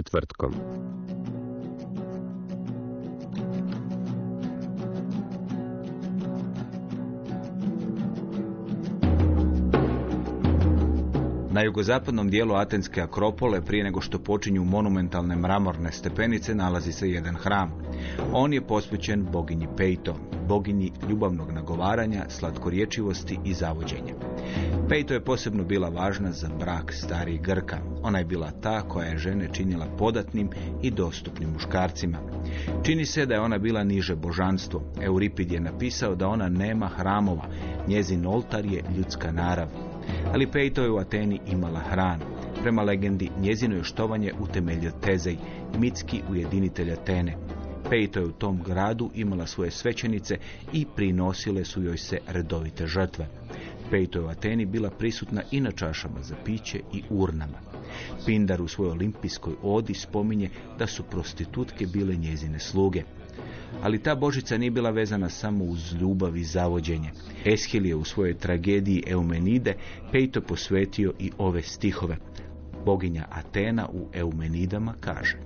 Četvrtkom. Na jugozapadnom dijelu Atenske Akropole, prije nego što počinju monumentalne mramorne stepenice, nalazi se jedan hram. On je posvećen boginji Peito, boginji ljubavnog nagovaranja, slatkorječivosti i zavođenja. Peito je posebno bila važna za brak starih Grka. Ona je bila ta koja je žene činila podatnim i dostupnim muškarcima. Čini se da je ona bila niže božanstvo. Euripid je napisao da ona nema hramova. Njezin oltar je ljudska narav. Ali Peito je u Ateni imala hran. Prema legendi, njezino je štovanje utemeljio Tezej, mitski ujedinitelj Atene. Peito je u tom gradu imala svoje svećenice i prinosile su joj se redovite žrtve. Peito je u Ateni bila prisutna i na čašama za piće i urnama. Pindar u svojoj olimpijskoj odi spominje da su prostitutke bile njezine sluge. Ali ta božica nije bila vezana samo uz ljubav i zavođenje. Eshil je u svojoj tragediji Eumenide Peito posvetio i ove stihove. Boginja Atena u Eumenidama kaže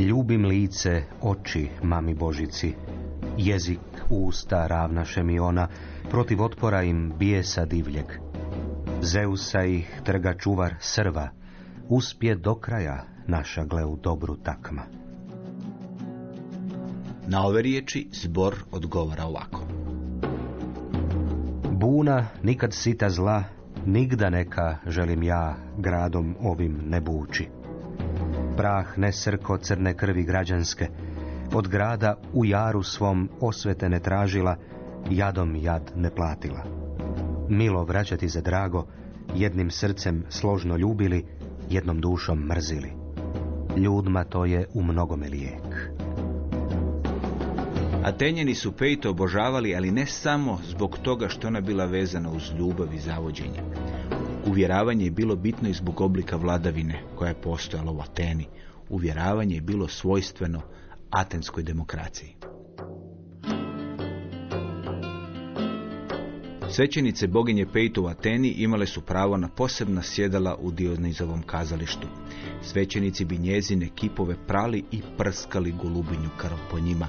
Ljubim lice, oči, mami Božici, jezik, usta ravnaše mi ona, protiv otpora im bijesa divljeg. Zeusa ih trga čuvar srva, uspje do kraja naša gle u dobru takma. Na ove riječi zbor odgovara ovako. Buna nikad sita zla, nigda neka želim ja gradom ovim ne bući. Prah ne srko crne krvi građanske, od grada u jaru svom osvete ne tražila, jadom jad ne platila. Milo vraćati za drago, jednim srcem složno ljubili, jednom dušom mrzili. Ljudma to je u mnogome lijek. Atenjani su Peito obožavali, ali ne samo zbog toga što ona bila vezana uz ljubav i zavođenje. Uvjeravanje je bilo bitno i zbog oblika vladavine koja je postojala u Ateni. Uvjeravanje je bilo svojstveno atenskoj demokraciji. Svećenice boginje Peitu u Ateni imale su pravo na posebna sjedala u Dionizovom kazalištu. Svećenici bi njezine kipove prali i prskali golubinju krv po njima.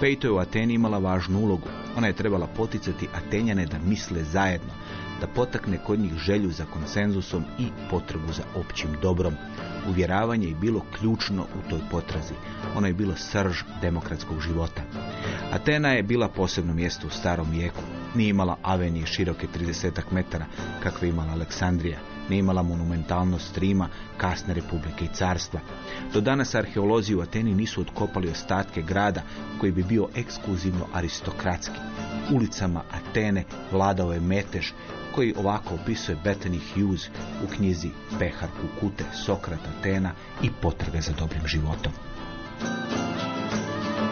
Peito je u Ateni imala važnu ulogu. Ona je trebala poticati Atenjane da misle zajedno, da potakne kod njih želju za konsenzusom i potrebu za općim dobrom. Uvjeravanje je bilo ključno u toj potrazi. Ono je bilo srž demokratskog života. Atena je bila posebno mjesto u starom vijeku. Nije imala avenije široke 30 metara, kakve imala Aleksandrija. Nije imala monumentalnost Rima, kasne republike i carstva. Do danas arheolozi u Ateni nisu otkopali ostatke grada koji bi bio ekskluzivno aristokratski. Ulicama Atene vladao je metež koji ovako opisuje Bethany Hughes u knjizi Pehar Kukute, Sokrat Atena i potrage za dobrim životom.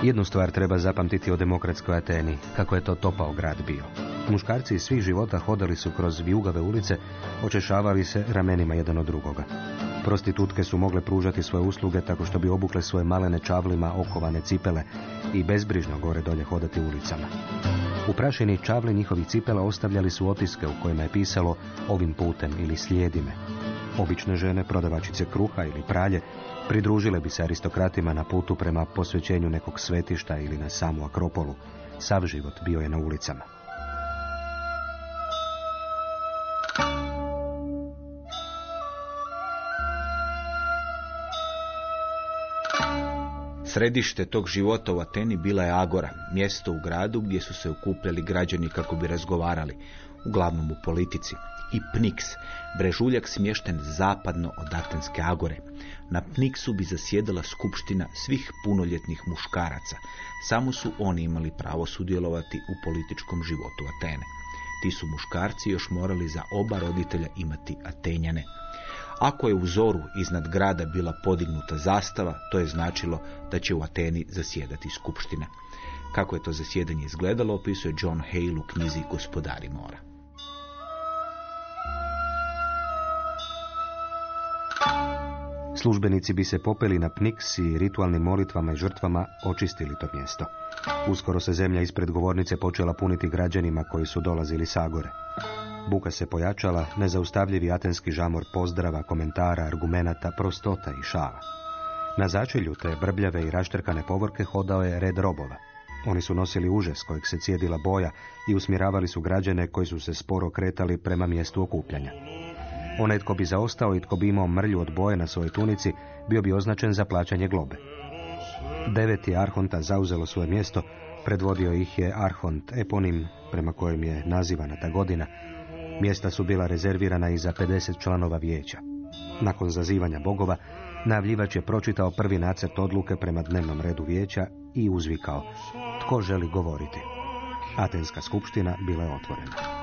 Jednu stvar treba zapamtiti o demokratskoj Ateni, kako je to topao grad bio. Muškarci iz svih života hodali su kroz vijugave ulice, očešavali se ramenima jedan od drugoga. Prostitutke su mogle pružati svoje usluge tako što bi obukle svoje malene čavlima okovane cipele i bezbrižno gore dolje hodati ulicama. U prašini čavli njihovih cipela ostavljali su otiske u kojima je pisalo ovim putem ili slijedi me. Obične žene, prodavačice kruha ili pralje, pridružile bi se aristokratima na putu prema posvećenju nekog svetišta ili na samu Akropolu. Sav život bio je na ulicama. Središte tog života u Ateni bila je Agora, mjesto u gradu gdje su se okupljali građani kako bi razgovarali, uglavnom u politici. I Pniks, brežuljak smješten zapadno od Atenske Agore. Na Pniksu bi zasjedala skupština svih punoljetnih muškaraca. Samo su oni imali pravo sudjelovati u političkom životu Atene. Ti su muškarci još morali za oba roditelja imati Atenjane. Ako je u zoru iznad grada bila podignuta zastava, to je značilo da će u Ateni zasjedati skupština. Kako je to zasjedanje izgledalo, opisuje John Hale u knjizi Gospodari mora. Službenici bi se popeli na Pniks i ritualnim molitvama i žrtvama očistili to mjesto. Uskoro se zemlja ispred govornice počela puniti građanima koji su dolazili s Agore. Buka se pojačala, nezaustavljivi atenski žamor pozdrava, komentara, argumenata, prostota i šala. Na začelju te brbljave i raštrkane povorke hodao je red robova. Oni su nosili užes kojeg se cijedila boja i usmjeravali su građane koji su se sporo kretali prema mjestu okupljanja. Onaj tko bi zaostao i tko bi imao mrlju od boje na svojoj tunici, bio bi označen za plaćanje globe. Deveti arhonta zauzelo svoje mjesto, predvodio ih je arhont eponim, prema kojem je nazivana ta godina. Mjesta su bila rezervirana i za 50 članova vijeća. Nakon zazivanja bogova, najavljivač je pročitao prvi nacrt odluke prema dnevnom redu vijeća i uzvikao, tko želi govoriti. Atenska skupština bila je otvorena.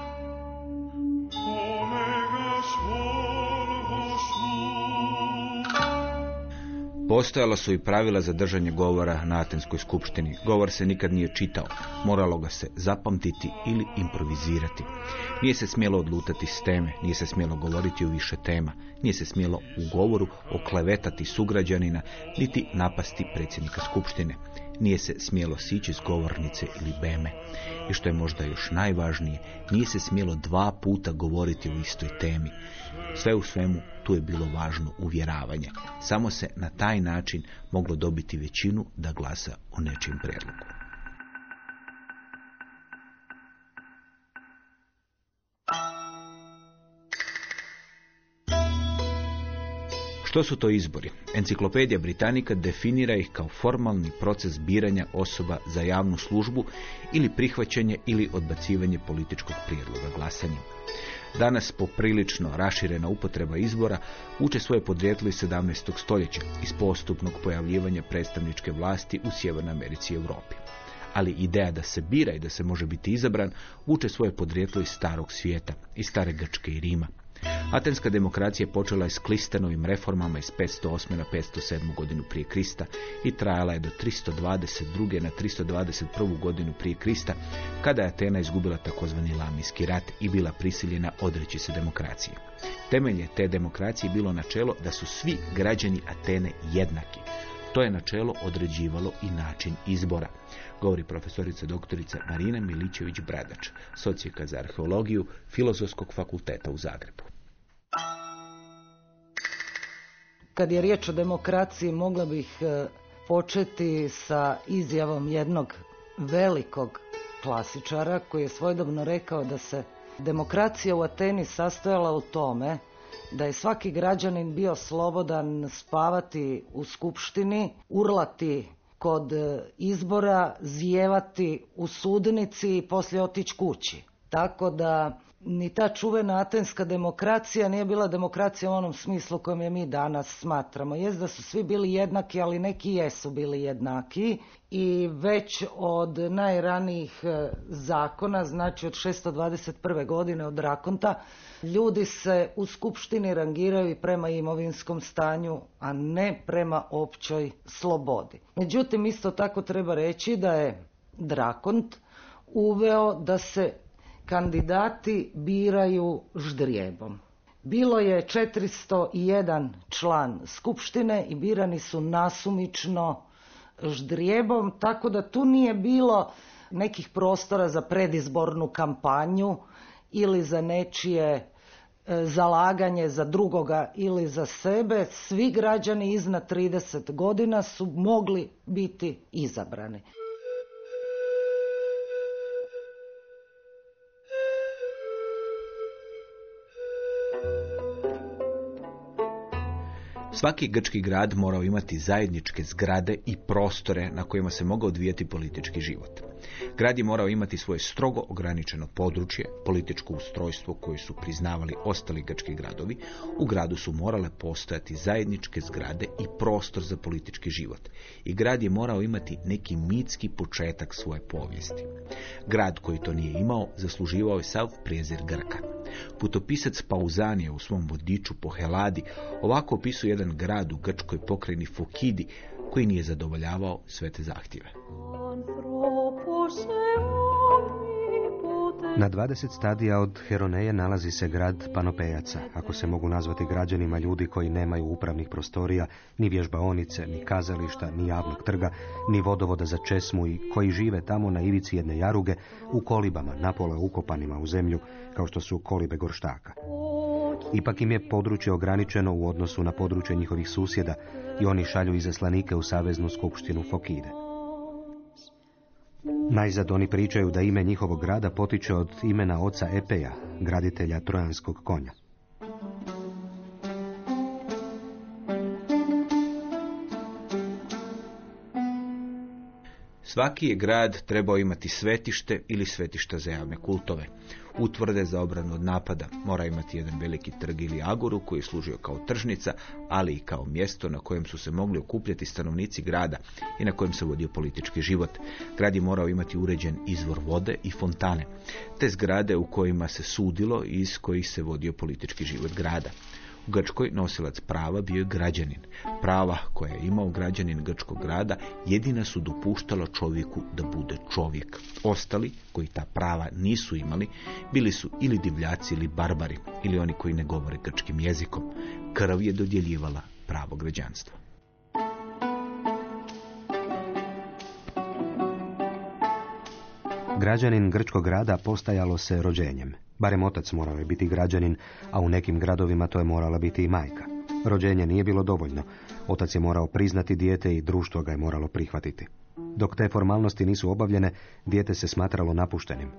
Postojala su i pravila za držanje govora na Atenskoj skupštini. Govor se nikad nije čitao, moralo ga se zapamtiti ili improvizirati. Nije se smjelo odlutati s teme, nije se smjelo govoriti o više tema, nije se smjelo u govoru oklevetati sugrađanina, niti napasti predsjednika skupštine. Nije se smjelo sići s govornice ili beme. I što je možda još najvažnije, nije se smjelo dva puta govoriti o istoj temi. Sve u svemu tu je bilo važno uvjeravanje. Samo se na taj način moglo dobiti većinu da glasa o nečijem prijedlogu. Što su to izbori? Enciklopedija Britanika definira ih kao formalni proces biranja osoba za javnu službu ili prihvaćanje ili odbacivanje političkog prijedloga glasanjem. Danas poprilično raširena upotreba izbora uče svoje podrijetlo iz 17. stoljeća iz postupnog pojavljivanja predstavničke vlasti u Sjevernoj Americi i Europi. Ali ideja da se bira i da se može biti izabran uče svoje podrijetlo iz starog svijeta, iz stare Grčke i Rima. Atenska demokracija počela je s Klistenovim reformama iz 508. na 507. godinu prije Krista i trajala je do 322. na 321. godinu prije Krista, kada je Atena izgubila takozvani Lamijski rat i bila prisiljena odreći se demokracije. Temelje te demokracije bilo načelo da su svi građani Atene jednaki. To je načelo određivalo i način izbora, govori profesorica doktorica Marina Milićević-Bradač, socijeka za arheologiju Filozofskog fakulteta u Zagrebu. Kad je riječ o demokraciji, mogla bih e, početi sa izjavom jednog velikog klasičara koji je svojedobno rekao da se demokracija u Ateni sastojala u tome da je svaki građanin bio slobodan spavati u skupštini, urlati kod e, izbora, zijevati u sudnici i poslije otići kući. Tako da ni ta čuvena atenska demokracija nije bila demokracija u onom smislu kojem je mi danas smatramo. Jest da su svi bili jednaki, ali neki jesu bili jednaki i već od najranijih e, zakona, znači od 621. godine od Rakonta, ljudi se u skupštini rangiraju i prema imovinskom stanju, a ne prema općoj slobodi. Međutim, isto tako treba reći da je Drakont uveo da se kandidati biraju ždrijebom. Bilo je 401 član skupštine i birani su nasumično ždrijebom, tako da tu nije bilo nekih prostora za predizbornu kampanju ili za nečije e, zalaganje za drugoga ili za sebe. Svi građani iznad 30 godina su mogli biti izabrani. Svaki grčki grad morao imati zajedničke zgrade i prostore na kojima se mogao odvijati politički život. Grad je morao imati svoje strogo ograničeno područje, političko ustrojstvo koje su priznavali ostali grčki gradovi. U gradu su morale postojati zajedničke zgrade i prostor za politički život. I grad je morao imati neki mitski početak svoje povijesti. Grad koji to nije imao zasluživao je sav prijezir Grka. Putopisac Pauzanije u svom vodiču po Heladi ovako opisuje jedan grad u grčkoj pokrajini Fokidi koji nije zadovoljavao sve te zahtjeve. Na 20 stadija od Heroneje nalazi se grad Panopejaca, ako se mogu nazvati građanima ljudi koji nemaju upravnih prostorija, ni vježbaonice, ni kazališta, ni javnog trga, ni vodovoda za česmu i koji žive tamo na ivici jedne jaruge u kolibama, napola ukopanima u zemlju, kao što su kolibe gorštaka. Ipak im je područje ograničeno u odnosu na područje njihovih susjeda i oni šalju izaslanike u Saveznu skupštinu Fokide. Najzad oni pričaju da ime njihovog grada potiče od imena oca Epeja, graditelja trojanskog konja. Svaki je grad trebao imati svetište ili svetišta za javne kultove. Utvrde za obranu od napada mora imati jedan veliki trg ili agoru koji je služio kao tržnica, ali i kao mjesto na kojem su se mogli okupljati stanovnici grada i na kojem se vodio politički život. Grad je morao imati uređen izvor vode i fontane, te zgrade u kojima se sudilo i iz kojih se vodio politički život grada. U Grčkoj nosilac prava bio je građanin. Prava koja je imao građanin Grčkog grada jedina su dopuštala čovjeku da bude čovjek. Ostali, koji ta prava nisu imali, bili su ili divljaci ili barbari, ili oni koji ne govore grčkim jezikom. Krv je dodjeljivala pravo građanstva. Građanin grčkog grada postajalo se rođenjem. Barem otac morao je biti građanin, a u nekim gradovima to je morala biti i majka. Rođenje nije bilo dovoljno. Otac je morao priznati dijete i društvo ga je moralo prihvatiti. Dok te formalnosti nisu obavljene, dijete se smatralo napuštenim.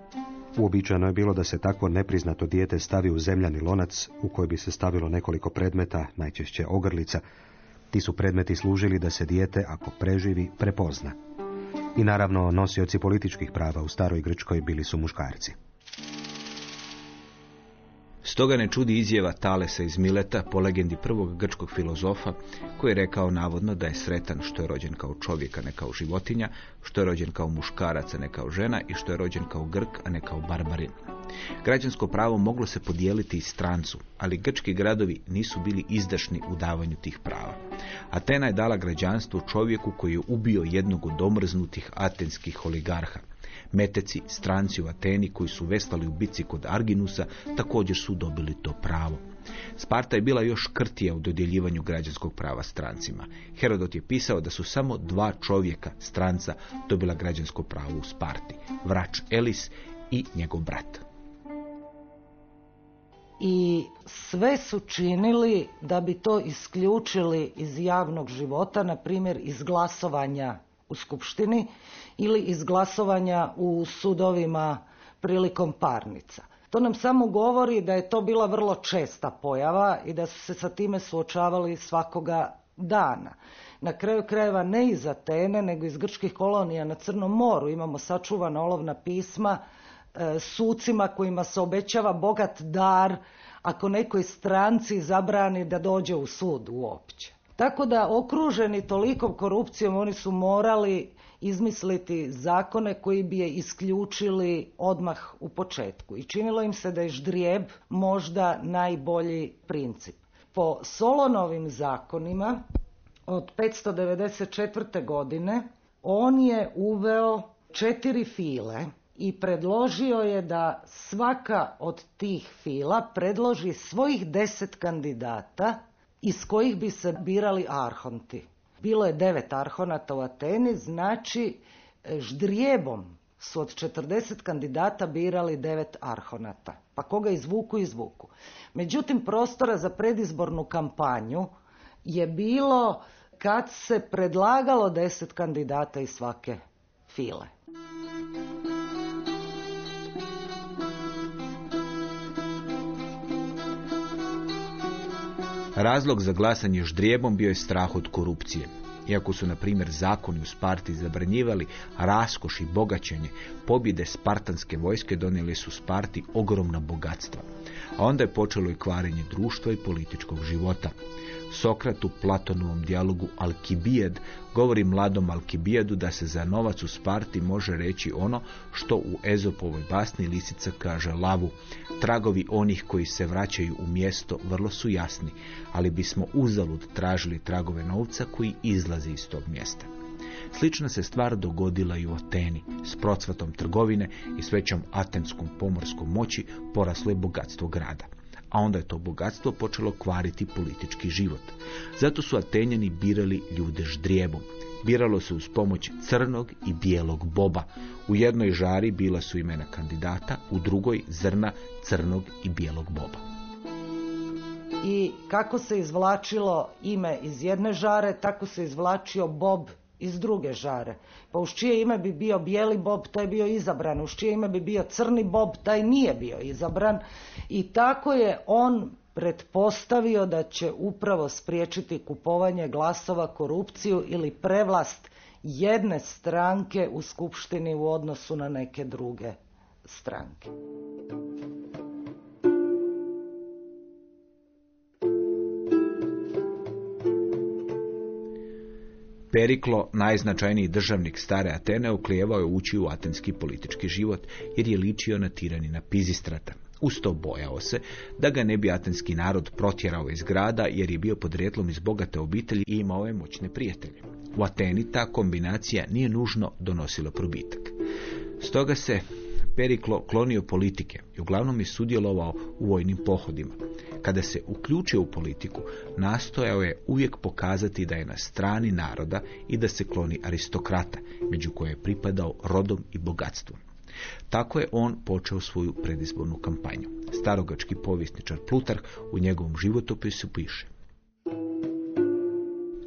Uobičajeno je bilo da se tako nepriznato dijete stavi u zemljani lonac u koji bi se stavilo nekoliko predmeta, najčešće ogrlica. Ti su predmeti služili da se dijete, ako preživi, prepozna. I naravno, nosioci političkih prava u staroj Grčkoj bili su muškarci. Stoga ne čudi izjava Talesa iz Mileta po legendi prvog grčkog filozofa koji je rekao navodno da je sretan što je rođen kao čovjek, a ne kao životinja, što je rođen kao muškarac, a ne kao žena i što je rođen kao Grk, a ne kao barbarin. Građansko pravo moglo se podijeliti i strancu, ali grčki gradovi nisu bili izdašni u davanju tih prava. Atena je dala građanstvo čovjeku koji je ubio jednog od omrznutih atenskih oligarha. Meteci, stranci u Ateni koji su veslali u bici kod Arginusa također su dobili to pravo. Sparta je bila još krtija u dodjeljivanju građanskog prava strancima. Herodot je pisao da su samo dva čovjeka, stranca, dobila građansko pravo u Sparti. Vrač Elis i njegov brat. I sve su činili da bi to isključili iz javnog života, na primjer iz glasovanja u skupštini ili iz glasovanja u sudovima prilikom parnica. To nam samo govori da je to bila vrlo česta pojava i da su se sa time suočavali svakoga dana. Na kraju krajeva ne iz Atene, nego iz grčkih kolonija na Crnom moru imamo sačuvana olovna pisma e, sucima kojima se obećava bogat dar ako nekoj stranci zabrani da dođe u sud uopće. Tako da okruženi tolikom korupcijom oni su morali izmisliti zakone koji bi je isključili odmah u početku. I činilo im se da je ždrijeb možda najbolji princip. Po Solonovim zakonima od 594. godine on je uveo četiri file i predložio je da svaka od tih fila predloži svojih deset kandidata iz kojih bi se birali arhonti. Bilo je devet arhonata u Ateni, znači e, ždrijebom su od 40 kandidata birali devet arhonata. Pa koga izvuku, izvuku. Međutim, prostora za predizbornu kampanju je bilo kad se predlagalo deset kandidata iz svake file. Razlog za glasanje ždrijebom bio je strah od korupcije. Iako su, na primjer, zakoni u Sparti zabranjivali raskoš i bogaćenje, pobjede spartanske vojske donijeli su Sparti ogromna bogatstva. A onda je počelo i kvarenje društva i političkog života. Sokrat u Platonovom dijalogu Alkibijed govori mladom Alkibijedu da se za novac u Sparti može reći ono što u Ezopovoj basni Lisica kaže lavu. Tragovi onih koji se vraćaju u mjesto vrlo su jasni, ali bismo uzalud tražili tragove novca koji izlazi iz tog mjesta. Slična se stvar dogodila i u Ateni. S procvatom trgovine i s većom atenskom pomorskom moći poraslo je bogatstvo grada a onda je to bogatstvo počelo kvariti politički život. Zato su Atenjani birali ljude ždrijebom. Biralo se uz pomoć crnog i bijelog boba. U jednoj žari bila su imena kandidata, u drugoj zrna crnog i bijelog boba. I kako se izvlačilo ime iz jedne žare, tako se izvlačio bob iz druge žare. Pa uz čije ime bi bio bijeli bob, taj je bio izabran. Uz čije ime bi bio crni bob, taj nije bio izabran. I tako je on pretpostavio da će upravo spriječiti kupovanje glasova, korupciju ili prevlast jedne stranke u skupštini u odnosu na neke druge stranke. Periklo, najznačajniji državnik stare Atene, oklijevao je ući u atenski politički život jer je ličio na tiranina Pizistrata. Uz to bojao se da ga ne bi atenski narod protjerao iz grada jer je bio podrijetlom iz bogate obitelji i imao je moćne prijatelje. U Ateni ta kombinacija nije nužno donosila probitak. Stoga se Periklo klonio politike i uglavnom je sudjelovao u vojnim pohodima. Kada se uključio u politiku, nastojao je uvijek pokazati da je na strani naroda i da se kloni aristokrata, među koje je pripadao rodom i bogatstvom. Tako je on počeo svoju predizbornu kampanju. Starogački povjesničar Plutarh u njegovom životopisu piše.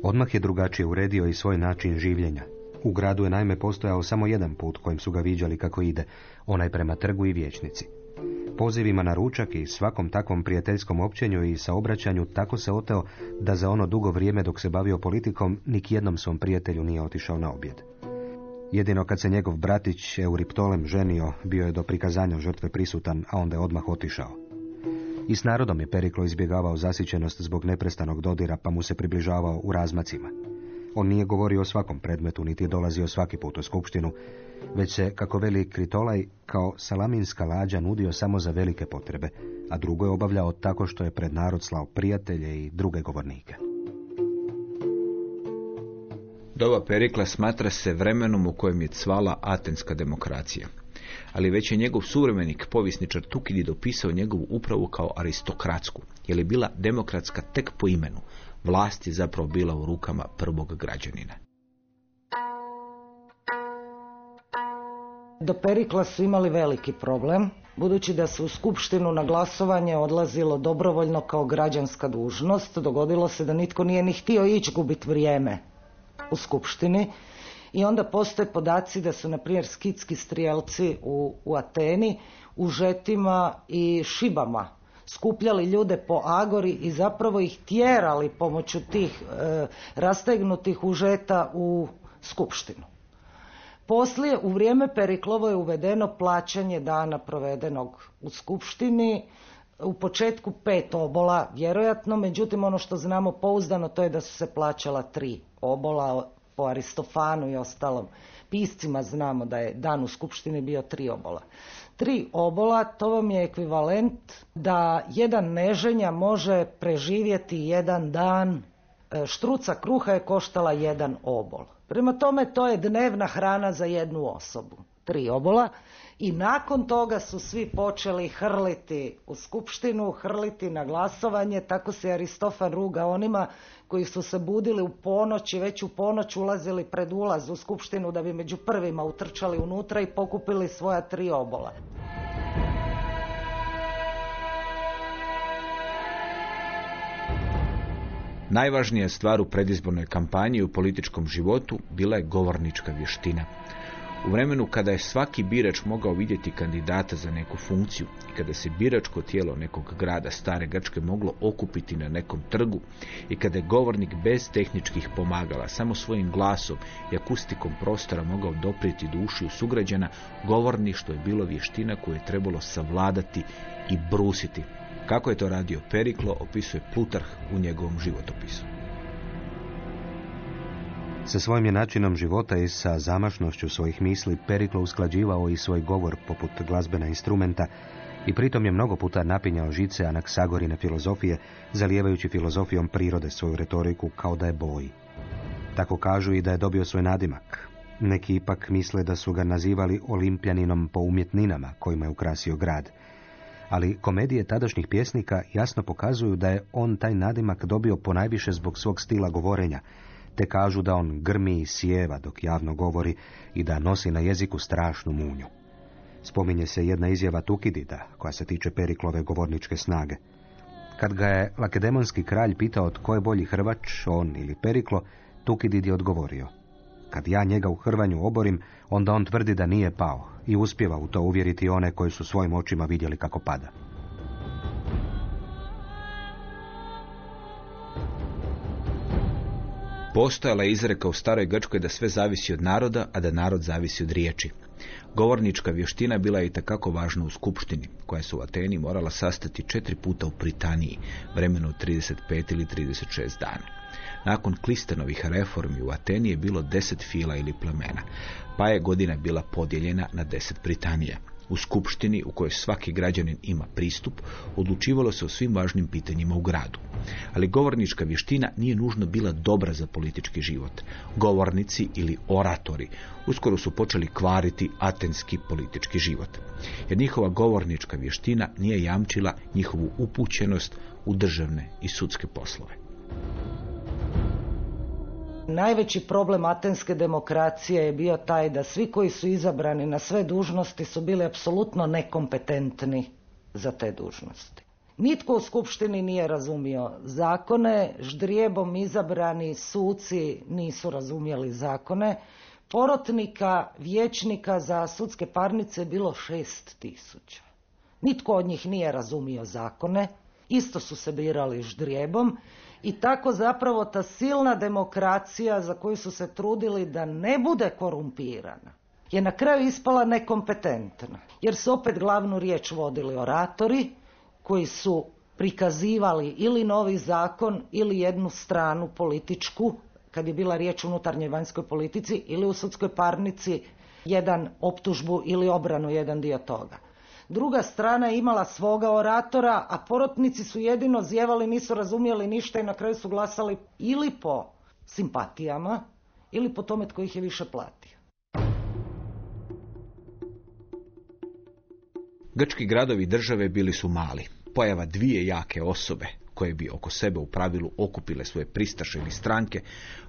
Odmah je drugačije uredio i svoj način življenja. U gradu je naime postojao samo jedan put kojim su ga viđali kako ide, onaj prema trgu i vječnici. Pozivima na ručak i svakom takvom prijateljskom općenju i sa obraćanju tako se oteo da za ono dugo vrijeme dok se bavio politikom nik jednom svom prijatelju nije otišao na objed. Jedino kad se njegov bratić Euriptolem ženio, bio je do prikazanja žrtve prisutan, a onda je odmah otišao. I s narodom je Periklo izbjegavao zasićenost zbog neprestanog dodira, pa mu se približavao u razmacima. On nije govorio o svakom predmetu, niti je dolazio svaki put u skupštinu, već se, kako veli Kritolaj, kao salaminska lađa nudio samo za velike potrebe, a drugo je obavljao tako što je pred narod slao prijatelje i druge govornike. Doba Perikla smatra se vremenom u kojem je cvala atenska demokracija. Ali već je njegov suvremenik, povisničar Tukidi, dopisao njegovu upravu kao aristokratsku, jer je bila demokratska tek po imenu. Vlast je zapravo bila u rukama prvog građanina. Do Perikla su imali veliki problem, budući da se u skupštinu na glasovanje odlazilo dobrovoljno kao građanska dužnost, dogodilo se da nitko nije ni htio ići gubiti vrijeme u skupštini i onda postoje podaci da su, na primjer, skitski strijelci u, u Ateni u žetima i šibama skupljali ljude po Agori i zapravo ih tjerali pomoću tih e, rastegnutih užeta u skupštinu. Poslije, u vrijeme Periklovo je uvedeno plaćanje dana provedenog u skupštini, u početku pet obola, vjerojatno, međutim ono što znamo pouzdano to je da su se plaćala tri obola po Aristofanu i ostalom piscima znamo da je dan u skupštini bio tri obola. Tri obola, to vam je ekvivalent da jedan neženja može preživjeti jedan dan, e, štruca kruha je koštala jedan obol. Prema tome to je dnevna hrana za jednu osobu, tri obola i nakon toga su svi počeli hrliti u skupštinu, hrliti na glasovanje, tako se Aristofan ruga onima koji su se budili u ponoć i već u ponoć ulazili pred ulaz u skupštinu da bi među prvima utrčali unutra i pokupili svoja tri obola. Najvažnija stvar u predizbornoj kampanji u političkom životu bila je govornička vještina. U vremenu kada je svaki birač mogao vidjeti kandidata za neku funkciju i kada se biračko tijelo nekog grada stare Grčke moglo okupiti na nekom trgu i kada je govornik bez tehničkih pomagala samo svojim glasom i akustikom prostora mogao doprijeti duši u sugrađana, govorništvo je bilo vještina koju je trebalo savladati i brusiti. Kako je to radio Periklo, opisuje Plutarh u njegovom životopisu. Sa svojim je načinom života i sa zamašnošću svojih misli Periklo usklađivao i svoj govor poput glazbena instrumenta i pritom je mnogo puta napinjao žice anaksagorine filozofije, zalijevajući filozofijom prirode svoju retoriku kao da je boji. Tako kažu i da je dobio svoj nadimak. Neki ipak misle da su ga nazivali olimpijaninom po umjetninama kojima je ukrasio grad. Ali komedije tadašnjih pjesnika jasno pokazuju da je on taj nadimak dobio ponajviše zbog svog stila govorenja, te kažu da on grmi i sjeva dok javno govori i da nosi na jeziku strašnu munju. Spominje se jedna izjava Tukidida, koja se tiče Periklove govorničke snage. Kad ga je lakedemonski kralj pitao tko je bolji Hrvač, on ili Periklo, Tukidid je odgovorio. Kad ja njega u Hrvanju oborim, onda on tvrdi da nije pao i uspjeva u to uvjeriti one koji su svojim očima vidjeli kako pada. Postojala je izreka u staroj Grčkoj da sve zavisi od naroda, a da narod zavisi od riječi. Govornička vještina bila je i takako važna u skupštini, koja se u Ateni morala sastati četiri puta u Britaniji, vremenu od 35 ili 36 dana. Nakon Klistenovih reformi u Ateni je bilo deset fila ili plemena, pa je godina bila podijeljena na deset Britanija. U skupštini u kojoj svaki građanin ima pristup, odlučivalo se o svim važnim pitanjima u gradu. Ali govornička vještina nije nužno bila dobra za politički život. Govornici ili oratori uskoro su počeli kvariti atenski politički život. Jer njihova govornička vještina nije jamčila njihovu upućenost u državne i sudske poslove. Najveći problem atenske demokracije je bio taj da svi koji su izabrani na sve dužnosti su bili apsolutno nekompetentni za te dužnosti. Nitko u skupštini nije razumio zakone, ždrijebom izabrani suci nisu razumjeli zakone, porotnika, vijećnika za sudske parnice bilo šest tisuća. Nitko od njih nije razumio zakone, isto su se birali ždrijebom i tako zapravo ta silna demokracija za koju su se trudili da ne bude korumpirana je na kraju ispala nekompetentna. Jer su opet glavnu riječ vodili oratori koji su prikazivali ili novi zakon ili jednu stranu političku kad je bila riječ o unutarnjoj vanjskoj politici ili u sudskoj parnici jedan optužbu ili obranu jedan dio toga. Druga strana je imala svoga oratora, a porotnici su jedino zjevali, nisu razumjeli ništa i na kraju su glasali ili po simpatijama ili po tome tko ih je više platio. Grčki gradovi države bili su mali. Pojava dvije jake osobe, koje bi oko sebe u pravilu okupile svoje pristaše ili stranke,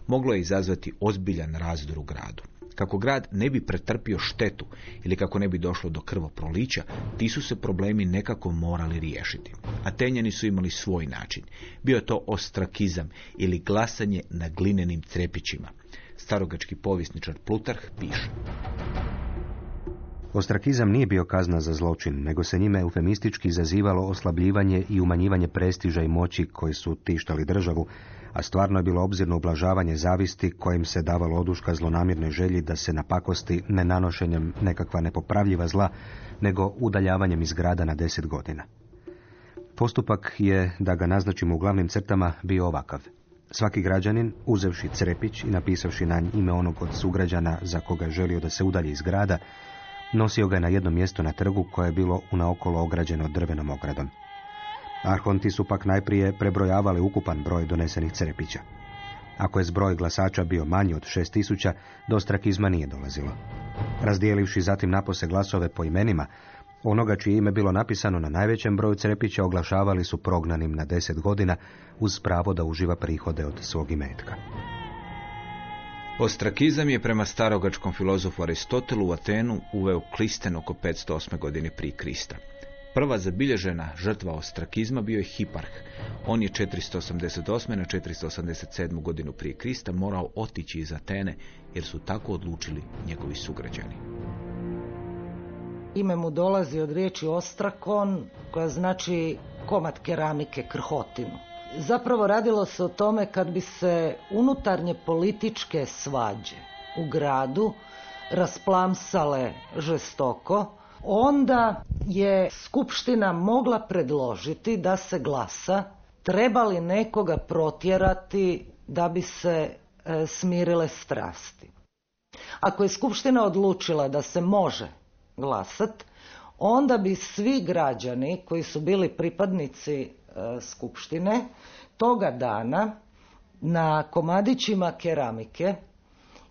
moglo je izazvati ozbiljan razdor u gradu. Kako grad ne bi pretrpio štetu ili kako ne bi došlo do krvoprolića, ti su se problemi nekako morali riješiti. Atenjani su imali svoj način. Bio je to ostrakizam ili glasanje na glinenim trepićima. Starogački povjesničar Plutarh piše. Ostrakizam nije bio kazna za zločin, nego se njime eufemistički izazivalo oslabljivanje i umanjivanje prestiža i moći koji su tištali državu, a stvarno je bilo obzirno ublažavanje zavisti kojim se davalo oduška zlonamjernoj želji da se napakosti ne nanošenjem nekakva nepopravljiva zla, nego udaljavanjem iz grada na deset godina. Postupak je, da ga naznačimo u glavnim crtama, bio ovakav. Svaki građanin, uzevši crepić i napisavši na ime onog od sugrađana za koga želio da se udalji iz grada, nosio ga na jedno mjesto na trgu koje je bilo unaokolo ograđeno drvenom ogradom. Arhonti su pak najprije prebrojavali ukupan broj donesenih crepića. Ako je zbroj glasača bio manji od šest tisuća, do strakizma nije dolazilo. Razdijelivši zatim napose glasove po imenima, onoga čije ime bilo napisano na najvećem broju crepića oglašavali su prognanim na deset godina uz pravo da uživa prihode od svog imetka. Ostrakizam je prema starogačkom filozofu Aristotelu u Atenu uveo Klisten oko 508. godine prije Krista. Prva zabilježena žrtva ostrakizma bio je Hiparh. On je 488. na 487. godinu prije Krista morao otići iz Atene jer su tako odlučili njegovi sugrađani. Ime mu dolazi od riječi ostrakon, koja znači komad keramike, krhotinu. Zapravo radilo se o tome kad bi se unutarnje političke svađe u gradu rasplamsale žestoko, onda je skupština mogla predložiti da se glasa treba li nekoga protjerati da bi se e, smirile strasti. Ako je skupština odlučila da se može glasat, onda bi svi građani koji su bili pripadnici e, skupštine toga dana na komadićima keramike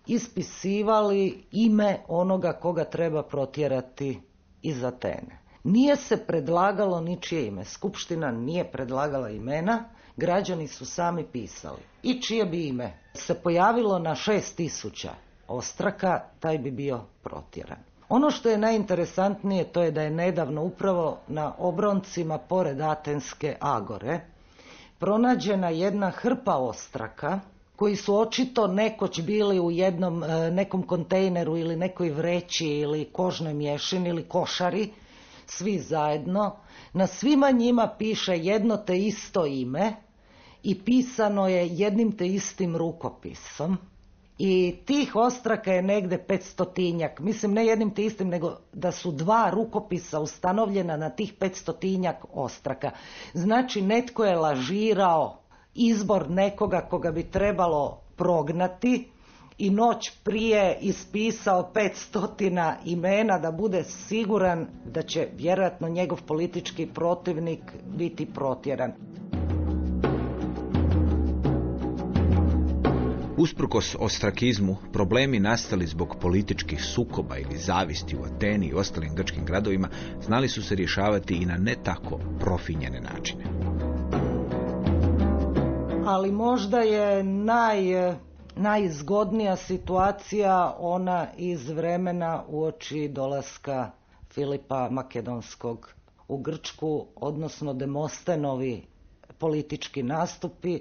ispisivali ime onoga koga treba protjerati iz Atene. Nije se predlagalo ničije ime, skupština nije predlagala imena, građani su sami pisali. I čije bi ime se pojavilo na šest tisuća ostraka, taj bi bio protjeran. Ono što je najinteresantnije to je da je nedavno upravo na obroncima pored Atenske Agore pronađena jedna hrpa ostraka koji su očito nekoć bili u jednom e, nekom kontejneru ili nekoj vreći ili kožnoj mješini ili košari svi zajedno na svima njima piše jedno te isto ime i pisano je jednim te istim rukopisom i tih ostraka je negde petstotinjak. Mislim, ne jednim te istim, nego da su dva rukopisa ustanovljena na tih petstotinjak ostraka. Znači, netko je lažirao izbor nekoga koga bi trebalo prognati i noć prije ispisao petstotina imena da bude siguran da će vjerojatno njegov politički protivnik biti protjeran. Usprkos ostrakizmu, problemi nastali zbog političkih sukoba ili zavisti u Ateni i ostalim grčkim gradovima znali su se rješavati i na ne tako profinjene načine. Ali možda je naj, najzgodnija situacija ona iz vremena uoči dolaska Filipa Makedonskog u Grčku, odnosno Demostenovi politički nastupi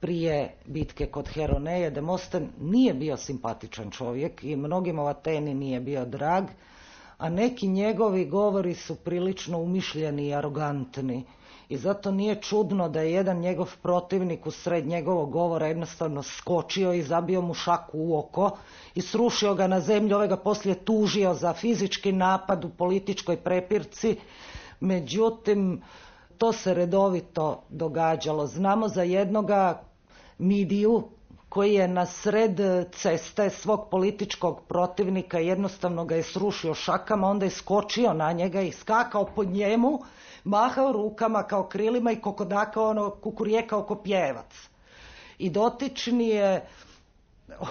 prije bitke kod Heroneje. Demosten nije bio simpatičan čovjek i mnogima u Ateni nije bio drag, a neki njegovi govori su prilično umišljeni i arogantni. I zato nije čudno da je jedan njegov protivnik u sred njegovog govora jednostavno skočio i zabio mu šaku u oko i srušio ga na zemlju, ovaj ga poslije tužio za fizički napad u političkoj prepirci. Međutim, to se redovito događalo. Znamo za jednoga Midiju koji je na sred ceste svog političkog protivnika jednostavno ga je srušio šakama, onda je skočio na njega i skakao pod njemu, mahao rukama kao krilima i kokodakao ono kukurijekao ko pjevac. I dotični je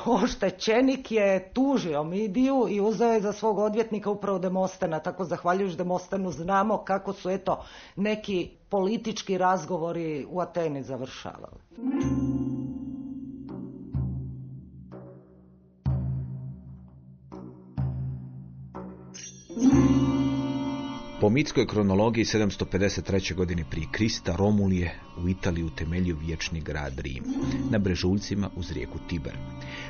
oštećenik je tužio Midiju i uzeo je za svog odvjetnika upravo Demostena, tako zahvaljujući Demostenu znamo kako su eto neki politički razgovori u Ateni završavali. Po mitskoj kronologiji 753. godine prije Krista Romul je u Italiji utemeljio vječni grad Rim, na brežuljcima uz rijeku Tiber.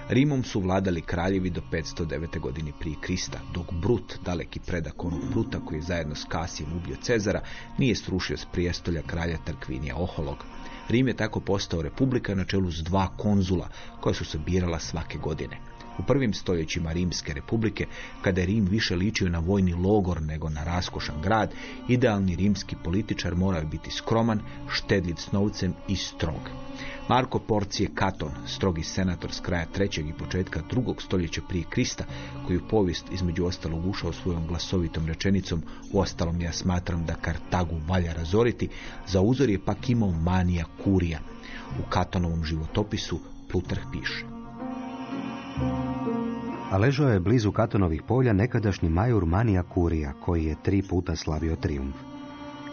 Rimom su vladali kraljevi do 509. godine prije Krista, dok Brut, daleki predak onog Bruta koji je zajedno s Kasijem ubio Cezara, nije srušio s prijestolja kralja Tarkvinija Oholog. Rim je tako postao republika na čelu s dva konzula koja su se birala svake godine. U prvim stoljećima Rimske republike, kada je Rim više ličio na vojni logor nego na raskošan grad, idealni rimski političar morao biti skroman, štedljiv s novcem i strog. Marko Porcije Katon, strogi senator s kraja trećeg i početka drugog stoljeća prije Krista, koji u povijest između ostalog ušao svojom glasovitom rečenicom, u ostalom ja smatram da Kartagu valja razoriti, za uzor je pak imao manija kurija. U Katonovom životopisu Plutarh piše a ležao je blizu Katonovih polja nekadašnji major Manija Kurija, koji je tri puta slavio triumf.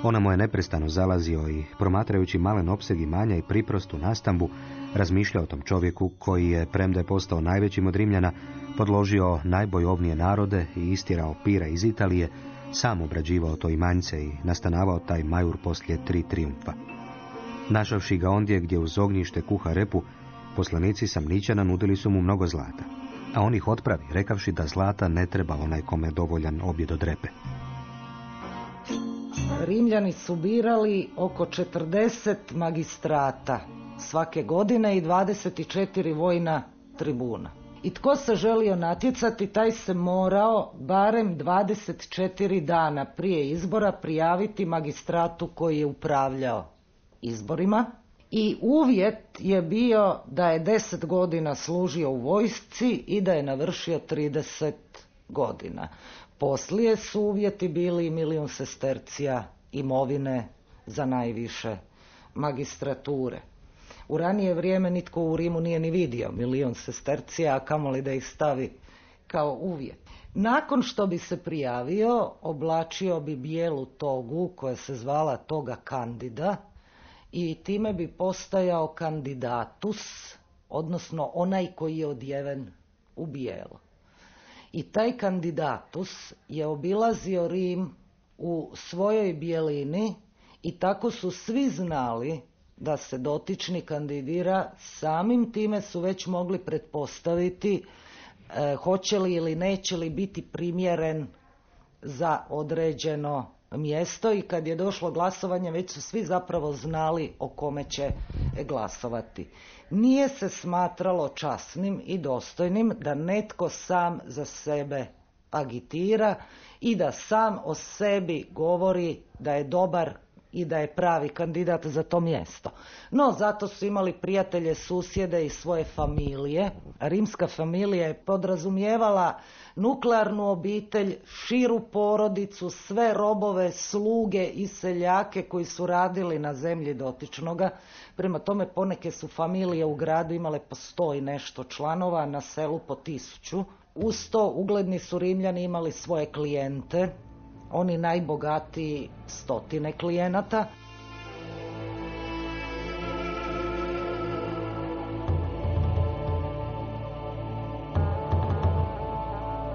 Ona mu je neprestano zalazio i, promatrajući malen opseg imanja i priprostu nastambu, razmišljao o tom čovjeku koji je, premda je postao najvećim od Rimljana, podložio najbojovnije narode i istirao pira iz Italije, sam obrađivao to imanjce i nastanavao taj majur poslije tri triumfa. Našavši ga ondje gdje uz ognjište kuha repu, poslanici Samnićana nudili su mu mnogo zlata, a on ih otpravi, rekavši da zlata ne treba onaj kome dovoljan objed od repe. Rimljani su birali oko 40 magistrata svake godine i 24 vojna tribuna. I tko se želio natjecati, taj se morao barem 24 dana prije izbora prijaviti magistratu koji je upravljao izborima. I uvjet je bio da je 10 godina služio u vojsci i da je navršio 30 godina. Poslije su uvjeti bili milijun sestercija imovine za najviše magistrature. U ranije vrijeme nitko u Rimu nije ni vidio milion sestercija, a kamoli da ih stavi kao uvjet. Nakon što bi se prijavio, oblačio bi bijelu togu koja se zvala toga kandida i time bi postajao kandidatus, odnosno onaj koji je odjeven u bijelo. I taj kandidatus je obilazio Rim u svojoj bijelini i tako su svi znali da se dotični kandidira, samim time su već mogli pretpostaviti e, hoće li ili neće li biti primjeren za određeno mjesto i kad je došlo glasovanje već su svi zapravo znali o kome će glasovati. Nije se smatralo časnim i dostojnim da netko sam za sebe agitira i da sam o sebi govori da je dobar i da je pravi kandidat za to mjesto. No, zato su imali prijatelje, susjede i svoje familije. Rimska familija je podrazumijevala nuklearnu obitelj, širu porodicu, sve robove, sluge i seljake koji su radili na zemlji dotičnoga. Prema tome poneke su familije u gradu imale po sto i nešto članova, na selu po tisuću. Uz to ugledni su Rimljani imali svoje klijente, oni najbogatiji stotine klijenata.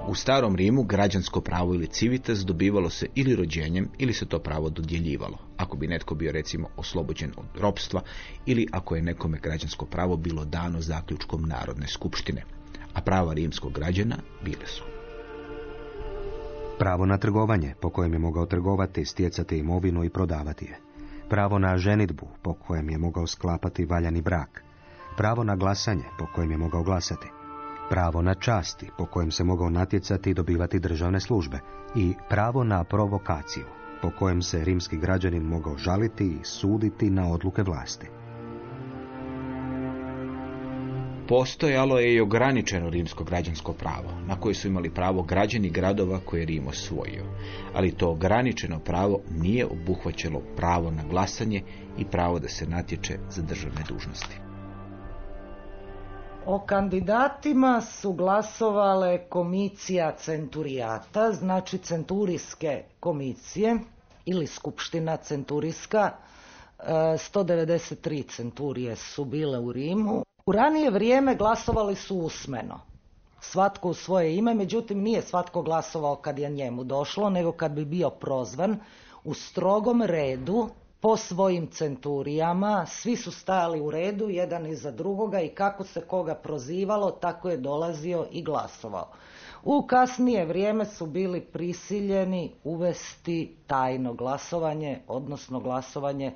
U starom Rimu građansko pravo ili civitas dobivalo se ili rođenjem ili se to pravo dodjeljivalo. Ako bi netko bio recimo oslobođen od ropstva ili ako je nekome građansko pravo bilo dano zaključkom Narodne skupštine. A prava rimskog građana bile su Pravo na trgovanje, po kojem je mogao trgovati, stjecati imovinu i prodavati je. Pravo na ženitbu, po kojem je mogao sklapati valjani brak. Pravo na glasanje, po kojem je mogao glasati. Pravo na časti, po kojem se mogao natjecati i dobivati državne službe. I pravo na provokaciju, po kojem se rimski građanin mogao žaliti i suditi na odluke vlasti. Postojalo je i ograničeno rimsko građansko pravo, na koje su imali pravo građani gradova koje je Rim osvojio. Ali to ograničeno pravo nije obuhvaćalo pravo na glasanje i pravo da se natječe za državne dužnosti. O kandidatima su glasovale komisija centurijata, znači centurijske komisije ili skupština centurijska. 193 centurije su bile u Rimu. U ranije vrijeme glasovali su usmeno. Svatko u svoje ime, međutim nije svatko glasovao kad je njemu došlo, nego kad bi bio prozvan u strogom redu po svojim centurijama, svi su stajali u redu jedan iza drugoga i kako se koga prozivalo, tako je dolazio i glasovao. U kasnije vrijeme su bili prisiljeni uvesti tajno glasovanje, odnosno glasovanje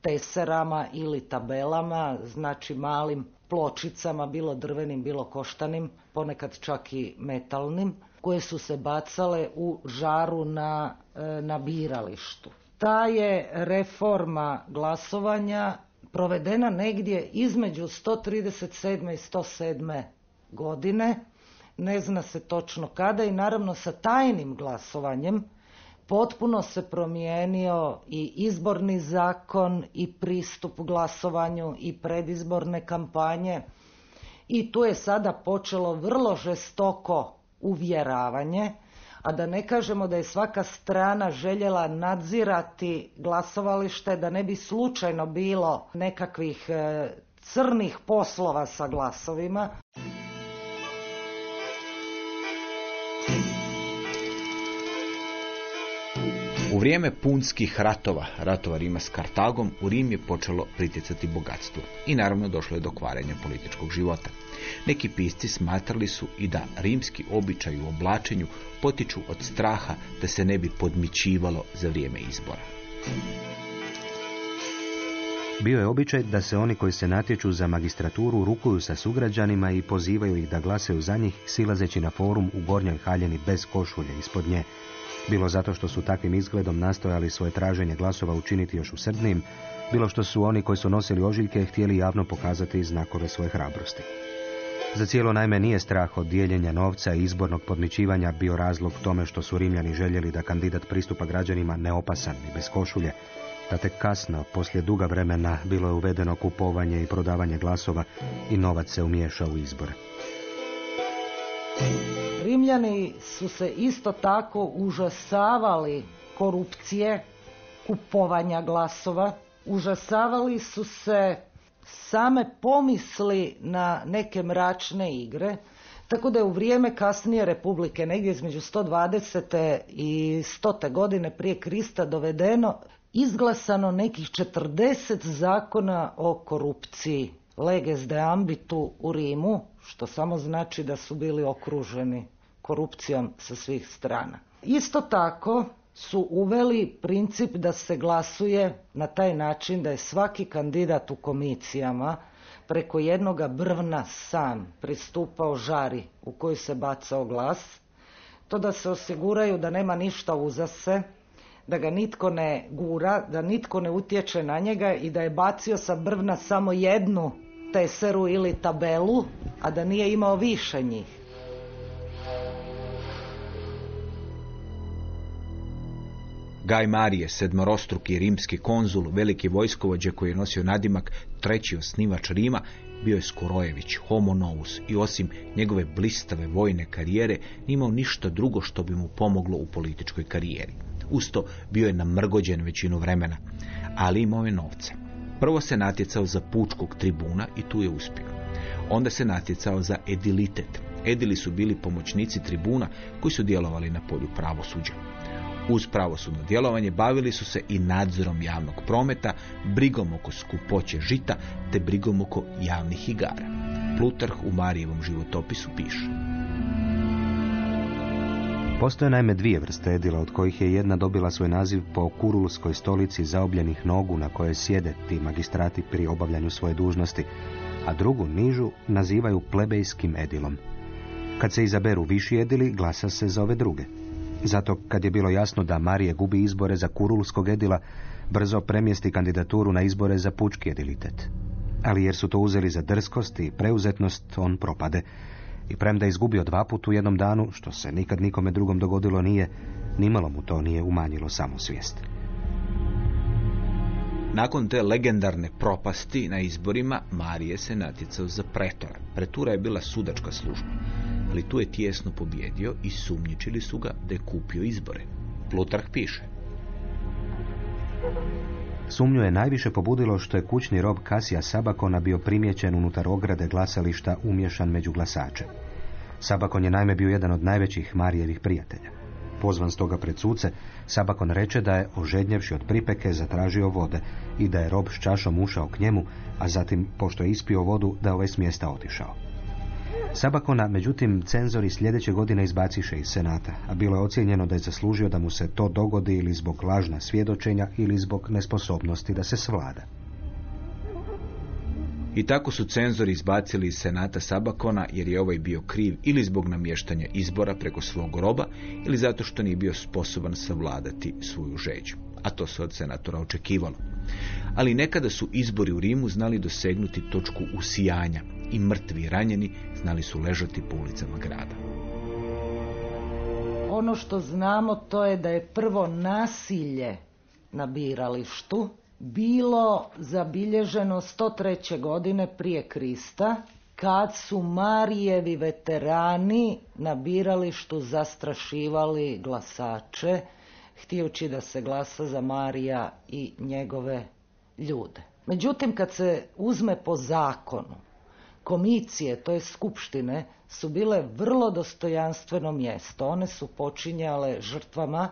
teserama ili tabelama, znači malim pločicama, bilo drvenim, bilo koštanim, ponekad čak i metalnim, koje su se bacale u žaru na, e, na biralištu. Ta je reforma glasovanja provedena negdje između 137. i 107. godine, ne zna se točno kada i naravno sa tajnim glasovanjem potpuno se promijenio i izborni zakon i pristup glasovanju i predizborne kampanje i tu je sada počelo vrlo žestoko uvjeravanje, a da ne kažemo da je svaka strana željela nadzirati glasovalište da ne bi slučajno bilo nekakvih e, crnih poslova sa glasovima. U vrijeme punskih ratova, ratova Rima s Kartagom, u Rim je počelo pritjecati bogatstvo i naravno došlo je do kvarenja političkog života. Neki pisci smatrali su i da rimski običaj u oblačenju potiču od straha da se ne bi podmićivalo za vrijeme izbora. Bio je običaj da se oni koji se natječu za magistraturu rukuju sa sugrađanima i pozivaju ih da glasaju za njih, silazeći na forum u gornjoj haljeni bez košulje ispod nje. Bilo zato što su takvim izgledom nastojali svoje traženje glasova učiniti još usrdnijim, bilo što su oni koji su nosili ožiljke htjeli javno pokazati znakove svoje hrabrosti. Za cijelo naime nije strah od dijeljenja novca i izbornog podmićivanja bio razlog tome što su Rimljani željeli da kandidat pristupa građanima neopasan i bez košulje, da tek kasno, poslije duga vremena, bilo je uvedeno kupovanje i prodavanje glasova i novac se umiješao u izbore. Rimljani su se isto tako užasavali korupcije, kupovanja glasova, užasavali su se same pomisli na neke mračne igre, tako da je u vrijeme kasnije Republike, negdje između 120. i 100. godine prije Krista dovedeno, izglasano nekih 40 zakona o korupciji leges de ambitu u Rimu, što samo znači da su bili okruženi korupcijom sa svih strana. Isto tako su uveli princip da se glasuje na taj način da je svaki kandidat u komisijama preko jednoga brvna sam pristupao žari u koju se bacao glas, to da se osiguraju da nema ništa uzase, da ga nitko ne gura, da nitko ne utječe na njega i da je bacio sa brvna samo jednu teseru ili tabelu, a da nije imao više njih. Gaj Marije, sedmorostruki rimski konzul, veliki vojskovođe koji je nosio nadimak treći osnivač Rima, bio je Skurojević, homo novus i osim njegove blistave vojne karijere nimao ništa drugo što bi mu pomoglo u političkoj karijeri. Usto bio je namrgođen većinu vremena, ali imao je novce. Prvo se natjecao za pučkog tribuna i tu je uspio. Onda se natjecao za edilitet. Edili su bili pomoćnici tribuna koji su djelovali na polju pravosuđa. Uz pravosudno djelovanje bavili su se i nadzorom javnog prometa, brigom oko skupoće žita te brigom oko javnih igara. Plutarh u Marijevom životopisu piše. Postoje naime dvije vrste edila, od kojih je jedna dobila svoj naziv po kurulskoj stolici zaobljenih nogu na koje sjede ti magistrati pri obavljanju svoje dužnosti, a drugu nižu nazivaju plebejskim edilom. Kad se izaberu viši edili, glasa se za ove druge. Zato kad je bilo jasno da Marije gubi izbore za kurulskog edila, brzo premjesti kandidaturu na izbore za pučki edilitet. Ali jer su to uzeli za drskost i preuzetnost, on propade. I premda je izgubio dva put u jednom danu, što se nikad nikome drugom dogodilo nije, nimalo mu to nije umanjilo samosvijest. Nakon te legendarne propasti na izborima, Marije se natjecao za pretora. Pretura je bila sudačka služba, ali tu je tjesno pobjedio i sumnjičili su ga da je kupio izbore. Plutarh piše. Sumnju je najviše pobudilo što je kućni rob Kasija Sabakona bio primjećen unutar ograde glasališta umješan među glasače. Sabakon je naime bio jedan od najvećih Marijevih prijatelja. Pozvan stoga pred suce, Sabakon reče da je, ožednjevši od pripeke, zatražio vode i da je rob s čašom ušao k njemu, a zatim, pošto je ispio vodu, da je ovaj s otišao. Sabakona, međutim, cenzori sljedeće godine izbaciše iz senata, a bilo je ocijenjeno da je zaslužio da mu se to dogodi ili zbog lažna svjedočenja ili zbog nesposobnosti da se svlada. I tako su cenzori izbacili iz senata Sabakona jer je ovaj bio kriv ili zbog namještanja izbora preko svog roba ili zato što nije bio sposoban savladati svoju žeđu. A to se od senatora očekivalo. Ali nekada su izbori u Rimu znali dosegnuti točku usijanja i mrtvi ranjeni znali su ležati po ulicama grada. Ono što znamo to je da je prvo nasilje na biralištu bilo zabilježeno 103. godine prije Krista, kad su Marijevi veterani na biralištu zastrašivali glasače, htijući da se glasa za Marija i njegove ljude. Međutim, kad se uzme po zakonu, komisije, to je skupštine, su bile vrlo dostojanstveno mjesto. One su počinjale žrtvama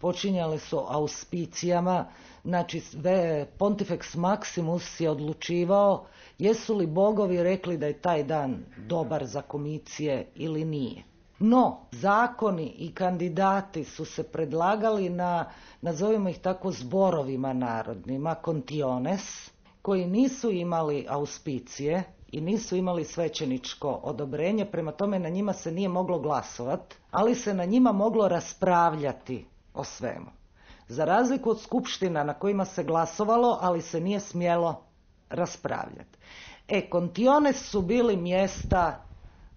počinjale su auspicijama, znači Pontifex Maximus je odlučivao jesu li bogovi rekli da je taj dan dobar za komicije ili nije. No, zakoni i kandidati su se predlagali na, nazovimo ih tako, zborovima narodnima, kontiones, koji nisu imali auspicije i nisu imali svećeničko odobrenje, prema tome na njima se nije moglo glasovat, ali se na njima moglo raspravljati o svemu. Za razliku od skupština na kojima se glasovalo, ali se nije smjelo raspravljati. E, kontiones su bili mjesta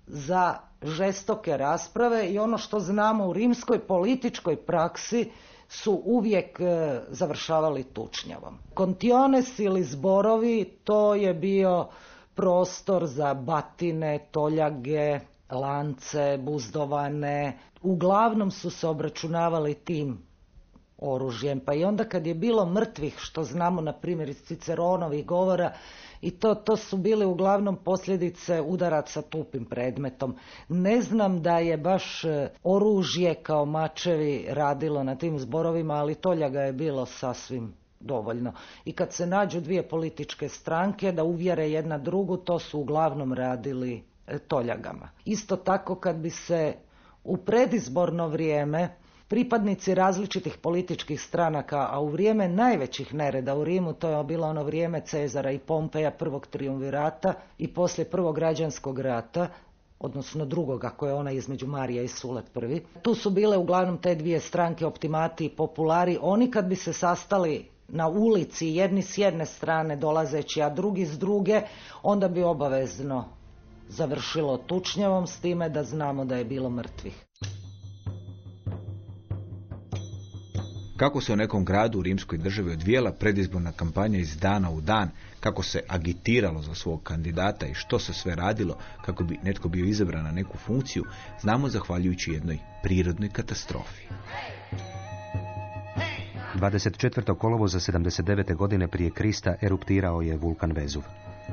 za žestoke rasprave i ono što znamo u rimskoj političkoj praksi su uvijek e, završavali tučnjavom. Kontiones ili zborovi to je bio prostor za batine, toljage, lance, buzdovane. Uglavnom su se obračunavali tim oružjem. Pa i onda kad je bilo mrtvih, što znamo na primjer iz Ciceronovih govora, i to, to su bile uglavnom posljedice udaraca tupim predmetom. Ne znam da je baš e, oružje kao mačevi radilo na tim zborovima, ali toljaga je bilo sasvim dovoljno. I kad se nađu dvije političke stranke da uvjere jedna drugu, to su uglavnom radili e, toljagama. Isto tako kad bi se u predizborno vrijeme pripadnici različitih političkih stranaka, a u vrijeme najvećih nereda u Rimu, to je bilo ono vrijeme Cezara i Pompeja, prvog triumvirata i poslije prvog građanskog rata, odnosno drugoga koje je ona između Marija i Sulet prvi. Tu su bile uglavnom te dvije stranke, optimati i populari. Oni kad bi se sastali na ulici jedni s jedne strane dolazeći, a drugi s druge, onda bi obavezno završilo tučnjavom s time da znamo da je bilo mrtvih. Kako se u nekom gradu u rimskoj državi odvijela predizborna kampanja iz dana u dan, kako se agitiralo za svog kandidata i što se sve radilo kako bi netko bio izabran na neku funkciju, znamo zahvaljujući jednoj prirodnoj katastrofi. 24. kolovoza 79. godine prije Krista eruptirao je vulkan Vezuv.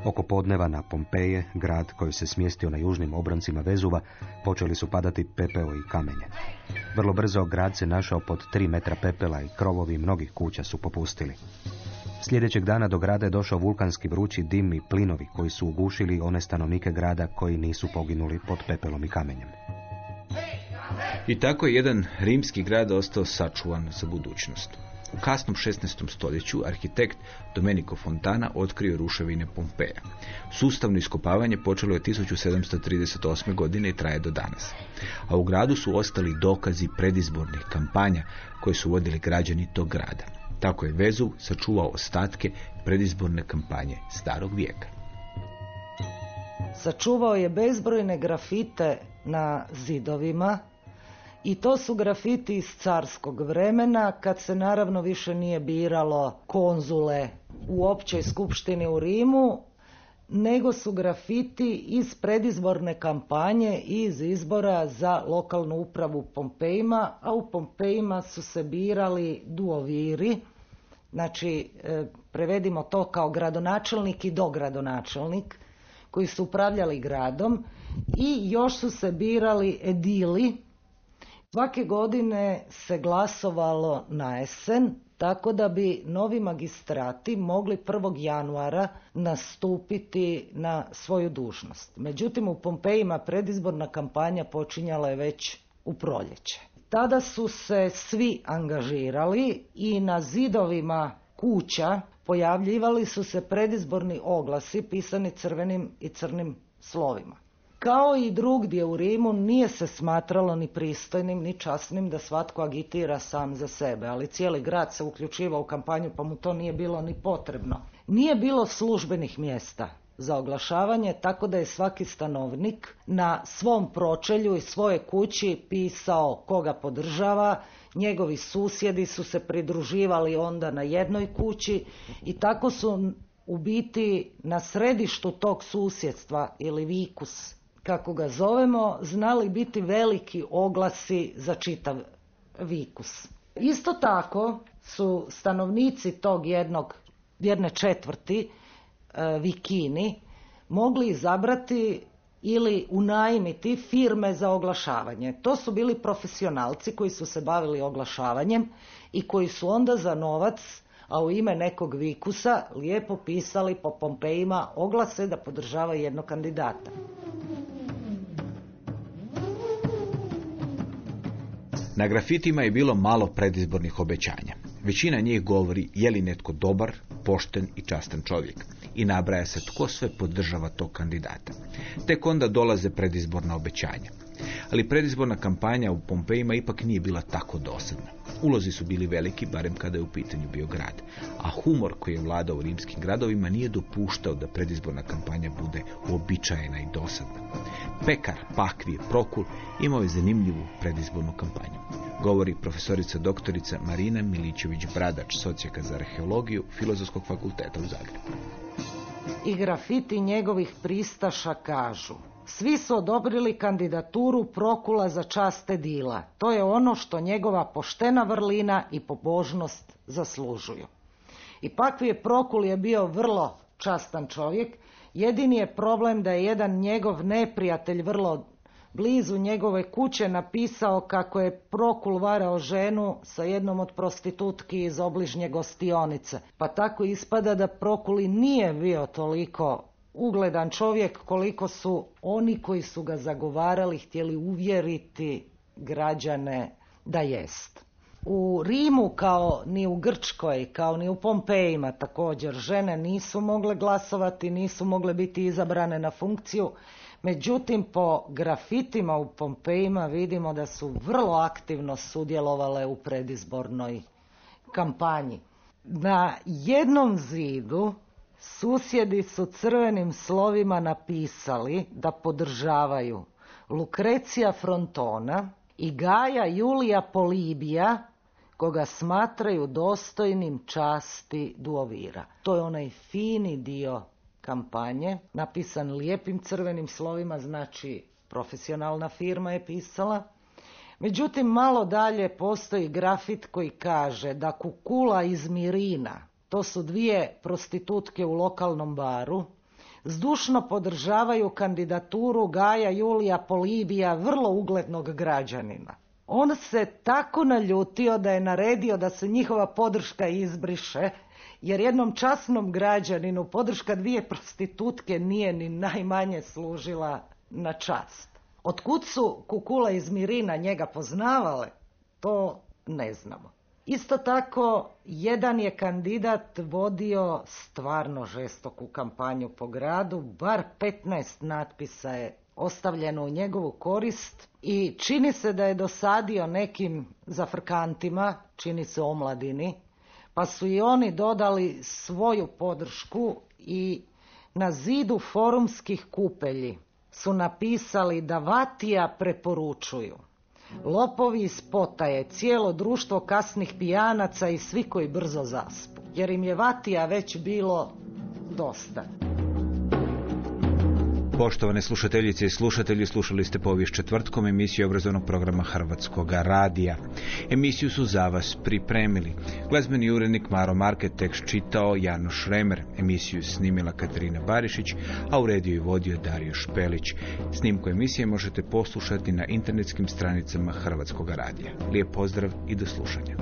Oko podneva na Pompeje, grad koji se smjestio na južnim obrancima Vezuva, počeli su padati pepeo i kamenje. Vrlo brzo grad se našao pod 3 metra pepela i krovovi mnogih kuća su popustili. Sljedećeg dana do grada je došao vulkanski vrući dim i plinovi koji su ugušili one stanovnike grada koji nisu poginuli pod pepelom i kamenjem. I tako je jedan rimski grad ostao sačuvan za budućnost. U kasnom 16. stoljeću arhitekt Domenico Fontana otkrio ruševine Pompeja. Sustavno iskopavanje počelo je 1738. godine i traje do danas. A u gradu su ostali dokazi predizbornih kampanja koje su vodili građani tog grada. Tako je Vezuv sačuvao ostatke predizborne kampanje starog vijeka. Sačuvao je bezbrojne grafite na zidovima i to su grafiti iz carskog vremena kad se naravno više nije biralo konzule u općoj skupštini u Rimu, nego su grafiti iz predizborne kampanje i iz izbora za lokalnu upravu Pompejima, a u Pompejima su se birali duoviri, znači e, prevedimo to kao gradonačelnik i dogradonačelnik, koji su upravljali gradom i još su se birali edili, Svake godine se glasovalo na jesen, tako da bi novi magistrati mogli 1. januara nastupiti na svoju dužnost. Međutim, u Pompejima predizborna kampanja počinjala je već u proljeće. Tada su se svi angažirali i na zidovima kuća pojavljivali su se predizborni oglasi pisani crvenim i crnim slovima. Kao i drugdje u Rimu nije se smatralo ni pristojnim ni časnim da svatko agitira sam za sebe, ali cijeli grad se uključivao u kampanju pa mu to nije bilo ni potrebno. Nije bilo službenih mjesta za oglašavanje, tako da je svaki stanovnik na svom pročelju i svoje kući pisao koga podržava, njegovi susjedi su se pridruživali onda na jednoj kući i tako su u biti na središtu tog susjedstva ili vikus kako ga zovemo, znali biti veliki oglasi za čitav vikus. Isto tako su stanovnici tog jednog, jedne četvrti e, vikini mogli izabrati ili unajmiti firme za oglašavanje. To su bili profesionalci koji su se bavili oglašavanjem i koji su onda za novac, a u ime nekog vikusa, lijepo pisali po Pompejima oglase da podržavaju jednog kandidata. Na grafitima je bilo malo predizbornih obećanja. Većina njih govori je li netko dobar, pošten i častan čovjek i nabraja se tko sve podržava tog kandidata. Tek onda dolaze predizborna obećanja. Ali predizborna kampanja u Pompejima ipak nije bila tako dosadna. Ulozi su bili veliki, barem kada je u pitanju bio grad. A humor koji je vladao rimskim gradovima nije dopuštao da predizborna kampanja bude uobičajena i dosadna. Pekar, Pakvije, Prokul imao je zanimljivu predizbornu kampanju. Govori profesorica doktorica Marina Milićević-Bradač, socijaka za arheologiju Filozofskog fakulteta u Zagrebu. I grafiti njegovih pristaša kažu svi su odobrili kandidaturu Prokula za čast Edila. To je ono što njegova poštena vrlina i pobožnost zaslužuju. I je Prokul je bio vrlo častan čovjek. Jedini je problem da je jedan njegov neprijatelj vrlo blizu njegove kuće napisao kako je Prokul varao ženu sa jednom od prostitutki iz obližnje gostionice. Pa tako ispada da Prokuli nije bio toliko ugledan čovjek koliko su oni koji su ga zagovarali htjeli uvjeriti građane da jest. U Rimu kao ni u Grčkoj, kao ni u Pompejima također žene nisu mogle glasovati, nisu mogle biti izabrane na funkciju. Međutim, po grafitima u Pompejima vidimo da su vrlo aktivno sudjelovale u predizbornoj kampanji. Na jednom zidu Susjedi su crvenim slovima napisali da podržavaju Lukrecija Frontona i Gaja Julija Polibija, koga smatraju dostojnim časti duovira. To je onaj fini dio kampanje, napisan lijepim crvenim slovima, znači profesionalna firma je pisala. Međutim, malo dalje postoji grafit koji kaže da kukula iz Mirina, to su dvije prostitutke u lokalnom baru, zdušno podržavaju kandidaturu Gaja Julija Polibija, vrlo uglednog građanina. On se tako naljutio da je naredio da se njihova podrška izbriše, jer jednom časnom građaninu podrška dvije prostitutke nije ni najmanje služila na čast. Otkud su Kukula iz Mirina njega poznavale, to ne znamo. Isto tako, jedan je kandidat vodio stvarno žestoku kampanju po gradu, bar 15 natpisa je ostavljeno u njegovu korist i čini se da je dosadio nekim zafrkantima, čini se omladini, pa su i oni dodali svoju podršku i na zidu forumskih kupelji su napisali da Vatija preporučuju Lopovi iz potaje, cijelo društvo kasnih pijanaca i svi koji brzo zaspu. Jer im je vatija već bilo dosta. Poštovane slušateljice i slušatelji, slušali ste povijest četvrtkom emisiju obrazovnog programa Hrvatskog radija. Emisiju su za vas pripremili. Glazbeni urednik Maro Market tekst čitao Jano Šremer, emisiju snimila Katarina Barišić, a u rediju je vodio Dario Špelić. Snimku emisije možete poslušati na internetskim stranicama Hrvatskog radija. Lijep pozdrav i do slušanja.